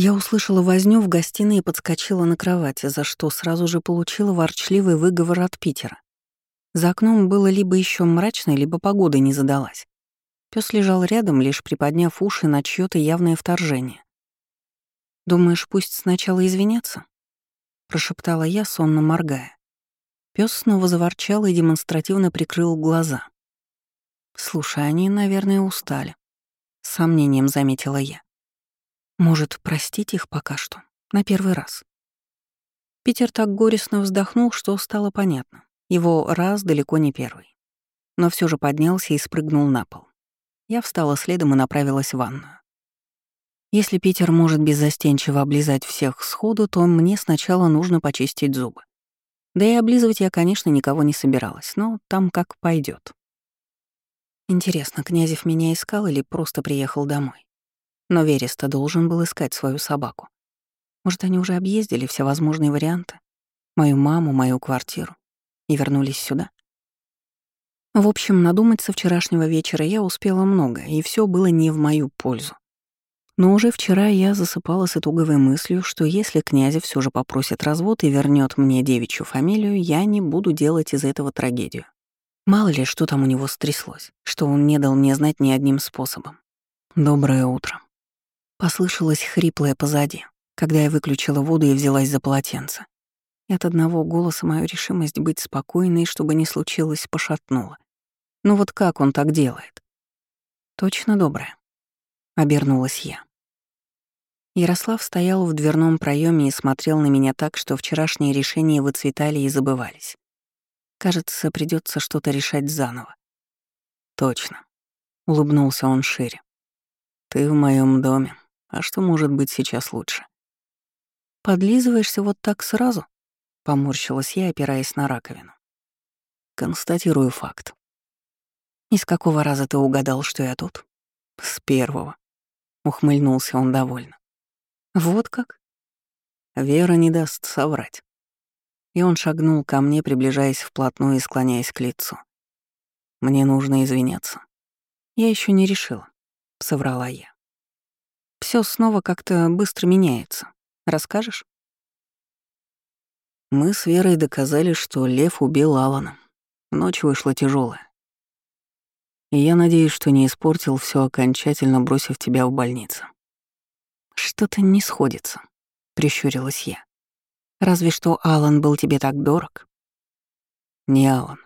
Я услышала возню в гостиной и подскочила на кровати, за что сразу же получила ворчливый выговор от Питера. За окном было либо еще мрачно, либо погода не задалась. Пес лежал рядом, лишь приподняв уши на чьё-то явное вторжение. «Думаешь, пусть сначала извинятся?» — прошептала я, сонно моргая. Пес снова заворчал и демонстративно прикрыл глаза. «Слушай, они, наверное, устали», — с сомнением заметила я. «Может, простить их пока что, на первый раз?» Питер так горестно вздохнул, что стало понятно. Его раз далеко не первый. Но все же поднялся и спрыгнул на пол. Я встала следом и направилась в ванную. Если Питер может беззастенчиво облизать всех сходу, то мне сначала нужно почистить зубы. Да и облизывать я, конечно, никого не собиралась, но там как пойдет. Интересно, Князев меня искал или просто приехал домой? Но Вереста должен был искать свою собаку. Может, они уже объездили все возможные варианты? Мою маму, мою квартиру. И вернулись сюда? В общем, надумать со вчерашнего вечера я успела много, и все было не в мою пользу. Но уже вчера я засыпала с итоговой мыслью, что если князя все же попросит развод и вернет мне девичью фамилию, я не буду делать из этого трагедию. Мало ли, что там у него стряслось, что он не дал мне знать ни одним способом. «Доброе утро». Послышалось хриплое позади, когда я выключила воду и взялась за полотенце. И от одного голоса мою решимость быть спокойной, чтобы не случилось, пошатнула. Ну вот как он так делает? Точно доброе. Обернулась я. Ярослав стоял в дверном проеме и смотрел на меня так, что вчерашние решения выцветали и забывались. Кажется, придется что-то решать заново. Точно. Улыбнулся он шире. Ты в моем доме. А что может быть сейчас лучше? Подлизываешься вот так сразу? Поморщилась я, опираясь на раковину. Констатирую факт. «Из какого раза ты угадал, что я тут?» «С первого», — ухмыльнулся он довольно. «Вот как?» Вера не даст соврать. И он шагнул ко мне, приближаясь вплотную и склоняясь к лицу. «Мне нужно извиняться». «Я еще не решила», — соврала я. Все снова как-то быстро меняется. Расскажешь?» Мы с Верой доказали, что Лев убил Алана. Ночь вышла тяжелая. И я надеюсь, что не испортил все окончательно, бросив тебя в больницу. Что-то не сходится, прищурилась я. Разве что Алан был тебе так дорог? Не Алан.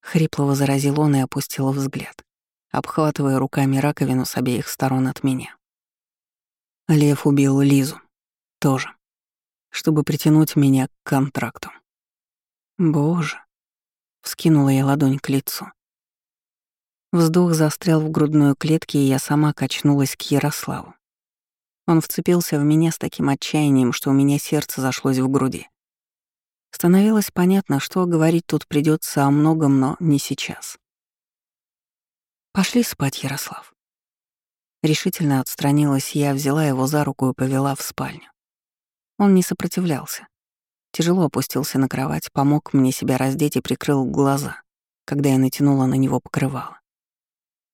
Хрипло возразил он и опустил взгляд, обхватывая руками раковину с обеих сторон от меня. Лев убил Лизу. Тоже. Чтобы притянуть меня к контракту. Боже. Вскинула я ладонь к лицу. Вздох застрял в грудной клетке, и я сама качнулась к Ярославу. Он вцепился в меня с таким отчаянием, что у меня сердце зашлось в груди. Становилось понятно, что говорить тут придется о многом, но не сейчас. «Пошли спать, Ярослав». Решительно отстранилась я, взяла его за руку и повела в спальню. Он не сопротивлялся. Тяжело опустился на кровать, помог мне себя раздеть и прикрыл глаза, когда я натянула на него покрывало.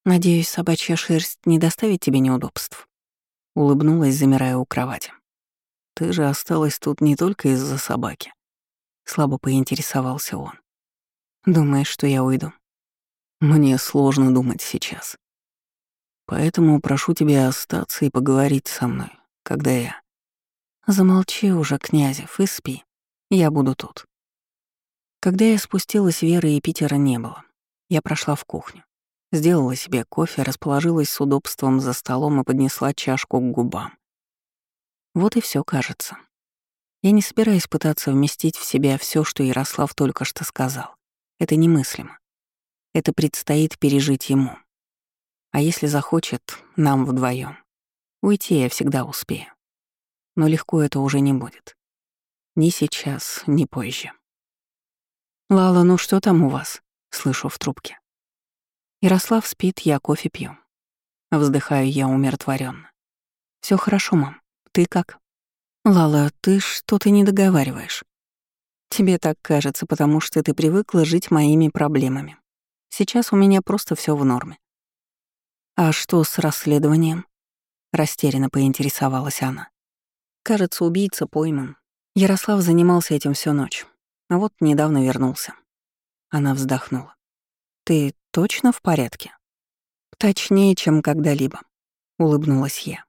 «Надеюсь, собачья шерсть не доставит тебе неудобств?» Улыбнулась, замирая у кровати. «Ты же осталась тут не только из-за собаки», — слабо поинтересовался он. «Думаешь, что я уйду?» «Мне сложно думать сейчас. Поэтому прошу тебя остаться и поговорить со мной, когда я...» «Замолчи уже, Князев, и спи. Я буду тут». Когда я спустилась, Веры и Питера не было. Я прошла в кухню. Сделала себе кофе, расположилась с удобством за столом и поднесла чашку к губам. Вот и все, кажется. Я не собираюсь пытаться вместить в себя все, что Ярослав только что сказал. Это немыслимо. Это предстоит пережить ему. А если захочет, нам вдвоем. Уйти я всегда успею. Но легко это уже не будет. Ни сейчас, ни позже. «Лала, ну что там у вас?» — слышу в трубке. Ярослав спит, я кофе пью. Вздыхаю я умиротворенно. Все хорошо, мам. Ты как? Лала, ты что-то не договариваешь. Тебе так кажется, потому что ты привыкла жить моими проблемами. Сейчас у меня просто все в норме. А что с расследованием? Растерянно поинтересовалась она. Кажется, убийца пойман. Ярослав занимался этим всю ночь, а вот недавно вернулся. Она вздохнула. «Ты точно в порядке?» «Точнее, чем когда-либо», — улыбнулась я.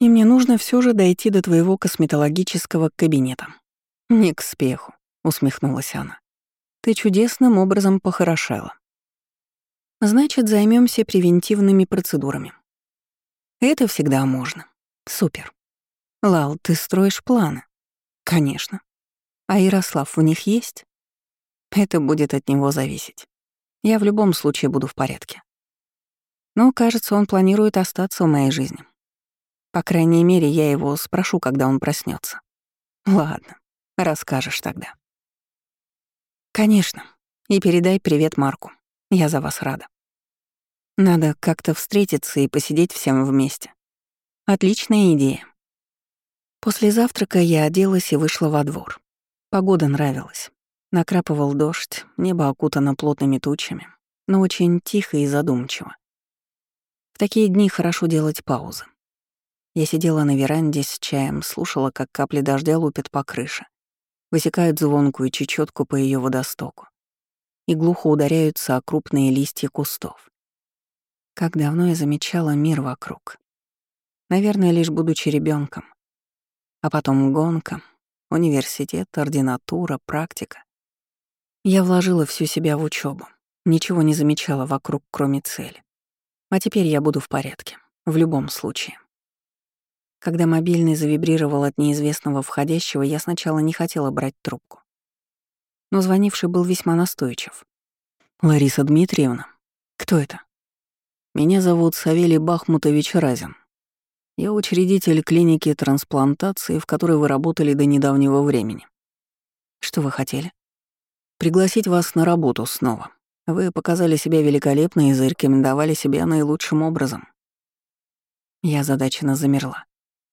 «И мне нужно все же дойти до твоего косметологического кабинета». «Не к спеху», — усмехнулась она. «Ты чудесным образом похорошела. Значит, займемся превентивными процедурами. Это всегда можно. Супер. Лал, ты строишь планы? Конечно. А Ярослав в них есть? Это будет от него зависеть. Я в любом случае буду в порядке. Но, кажется, он планирует остаться в моей жизни. По крайней мере, я его спрошу, когда он проснется. Ладно, расскажешь тогда. Конечно. И передай привет Марку. Я за вас рада. Надо как-то встретиться и посидеть всем вместе. Отличная идея. После завтрака я оделась и вышла во двор. Погода нравилась. Накрапывал дождь, небо окутано плотными тучами, но очень тихо и задумчиво. В такие дни хорошо делать паузы. Я сидела на веранде с чаем, слушала, как капли дождя лупят по крыше, высекают звонкую чечетку по ее водостоку и глухо ударяются о крупные листья кустов. Как давно я замечала мир вокруг. Наверное, лишь будучи ребенком. А потом гонка, университет, ординатура, практика. Я вложила всю себя в учебу, ничего не замечала вокруг, кроме цели. А теперь я буду в порядке, в любом случае. Когда мобильный завибрировал от неизвестного входящего, я сначала не хотела брать трубку. Но звонивший был весьма настойчив. «Лариса Дмитриевна, кто это?» Меня зовут Савелий Бахмутович Разин. Я учредитель клиники трансплантации, в которой вы работали до недавнего времени. Что вы хотели? Пригласить вас на работу снова. Вы показали себя великолепно и зарекомендовали себя наилучшим образом. Я задаченно замерла.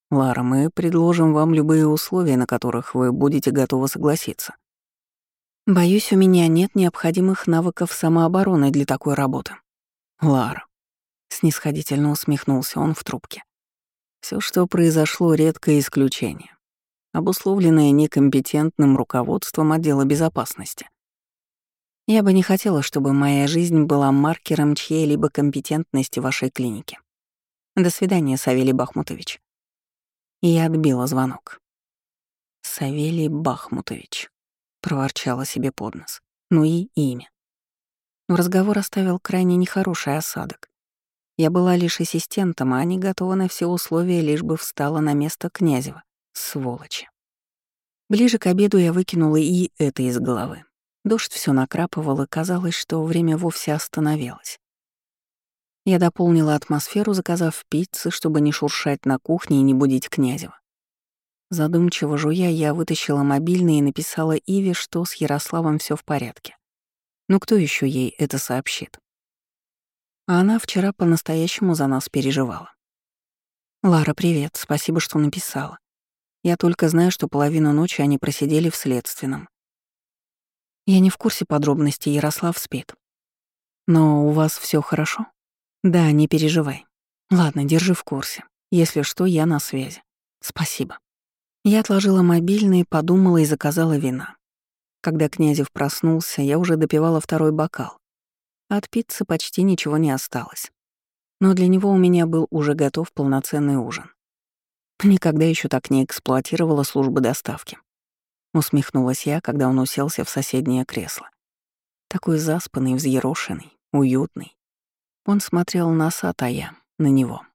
Лара, мы предложим вам любые условия, на которых вы будете готовы согласиться. Боюсь, у меня нет необходимых навыков самообороны для такой работы. Лара, Снисходительно усмехнулся он в трубке. Все, что произошло, редкое исключение, обусловленное некомпетентным руководством отдела безопасности. Я бы не хотела, чтобы моя жизнь была маркером чьей-либо компетентности вашей клинике. До свидания, Савелий Бахмутович. И я отбила звонок. Савелий Бахмутович, проворчала себе под нос. Ну и имя. Но разговор оставил крайне нехороший осадок. Я была лишь ассистентом, а они готовы на все условия, лишь бы встала на место Князева. Сволочи. Ближе к обеду я выкинула и это из головы. Дождь все накрапывал, и казалось, что время вовсе остановилось. Я дополнила атмосферу, заказав пиццы, чтобы не шуршать на кухне и не будить Князева. Задумчиво жуя, я вытащила мобильный и написала Иве, что с Ярославом все в порядке. Ну кто еще ей это сообщит? А она вчера по-настоящему за нас переживала. «Лара, привет, спасибо, что написала. Я только знаю, что половину ночи они просидели в следственном. Я не в курсе подробностей, Ярослав спит. Но у вас все хорошо? Да, не переживай. Ладно, держи в курсе. Если что, я на связи. Спасибо. Я отложила мобильный, подумала и заказала вина. Когда Князев проснулся, я уже допивала второй бокал. От пиццы почти ничего не осталось. Но для него у меня был уже готов полноценный ужин. Никогда еще так не эксплуатировала службы доставки. Усмехнулась я, когда он уселся в соседнее кресло. Такой заспанный, взъерошенный, уютный. Он смотрел на сад, а я — на него.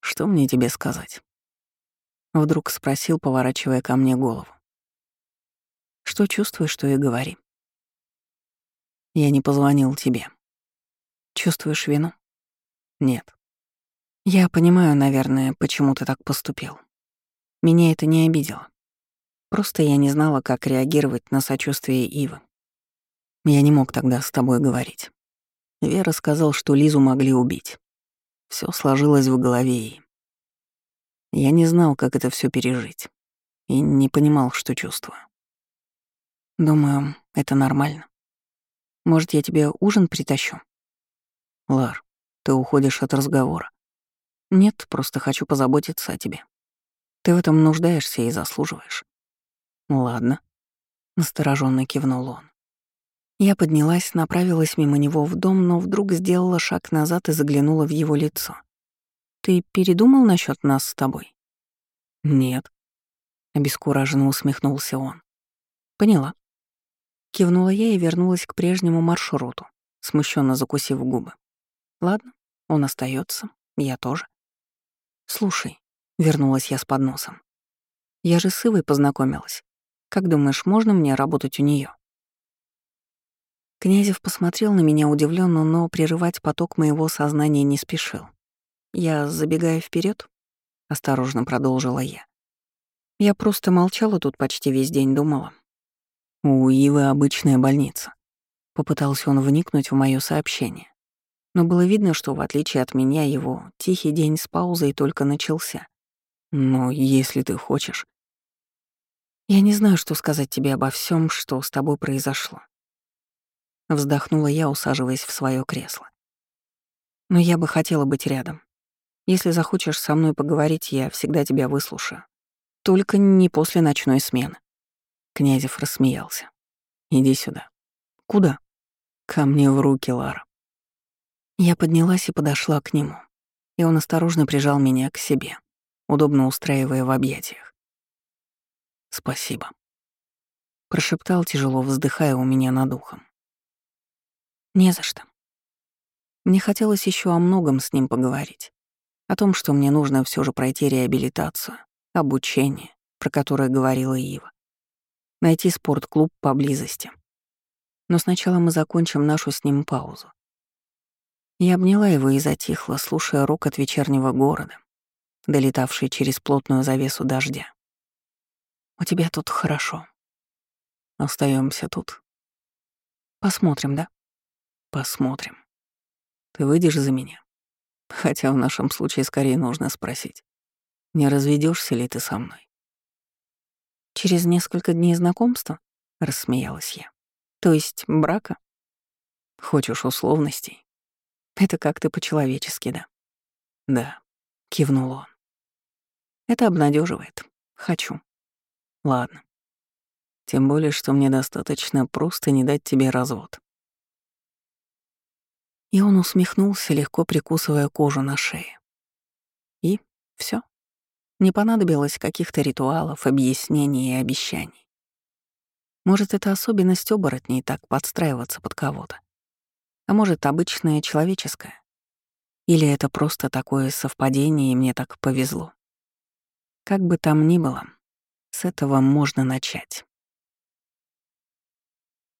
«Что мне тебе сказать?» Вдруг спросил, поворачивая ко мне голову. «Что чувствуешь, что и говори». Я не позвонил тебе. Чувствуешь вину? Нет. Я понимаю, наверное, почему ты так поступил. Меня это не обидело. Просто я не знала, как реагировать на сочувствие Ивы. Я не мог тогда с тобой говорить. Вера сказал, что Лизу могли убить. Все сложилось в голове и... Я не знал, как это все пережить. И не понимал, что чувствую. Думаю, это нормально. Может, я тебе ужин притащу? Лар, ты уходишь от разговора. Нет, просто хочу позаботиться о тебе. Ты в этом нуждаешься и заслуживаешь. Ладно, настороженно кивнул он. Я поднялась, направилась мимо него в дом, но вдруг сделала шаг назад и заглянула в его лицо. «Ты передумал насчет нас с тобой?» «Нет», — обескураженно усмехнулся он. «Поняла». Кивнула я и вернулась к прежнему маршруту, смущенно закусив губы. «Ладно, он остается, я тоже». «Слушай», — вернулась я с подносом. «Я же с Ивой познакомилась. Как думаешь, можно мне работать у нее? Князев посмотрел на меня удивленно, но прерывать поток моего сознания не спешил. Я забегаю вперед, осторожно продолжила я. Я просто молчала тут почти весь день, думала. У Ивы обычная больница. Попытался он вникнуть в мое сообщение. Но было видно, что, в отличие от меня, его тихий день с паузой только начался. Но если ты хочешь... Я не знаю, что сказать тебе обо всем, что с тобой произошло. Вздохнула я, усаживаясь в свое кресло. Но я бы хотела быть рядом. Если захочешь со мной поговорить, я всегда тебя выслушаю. Только не после ночной смены. Князев рассмеялся. Иди сюда. Куда? Ко мне в руки, Лара. Я поднялась и подошла к нему, и он осторожно прижал меня к себе, удобно устраивая в объятиях. «Спасибо», — прошептал, тяжело вздыхая у меня над ухом. Не за что. Мне хотелось еще о многом с ним поговорить. О том, что мне нужно все же пройти реабилитацию, обучение, про которое говорила Ива. Найти спортклуб поблизости. Но сначала мы закончим нашу с ним паузу. Я обняла его и затихла, слушая рок от вечернего города, долетавший через плотную завесу дождя. «У тебя тут хорошо. Остаемся тут. Посмотрим, да?» Посмотрим. Ты выйдешь за меня? Хотя в нашем случае скорее нужно спросить, не разведешься ли ты со мной? Через несколько дней знакомства, рассмеялась я. То есть брака? Хочешь условностей? Это как-то по-человечески, да? Да, кивнул он. Это обнадеживает. Хочу. Ладно. Тем более, что мне достаточно просто не дать тебе развод. И он усмехнулся, легко прикусывая кожу на шее. И все. Не понадобилось каких-то ритуалов, объяснений и обещаний. Может, это особенность оборотней так подстраиваться под кого-то. А может, обычное человеческое. Или это просто такое совпадение, и мне так повезло. Как бы там ни было, с этого можно начать.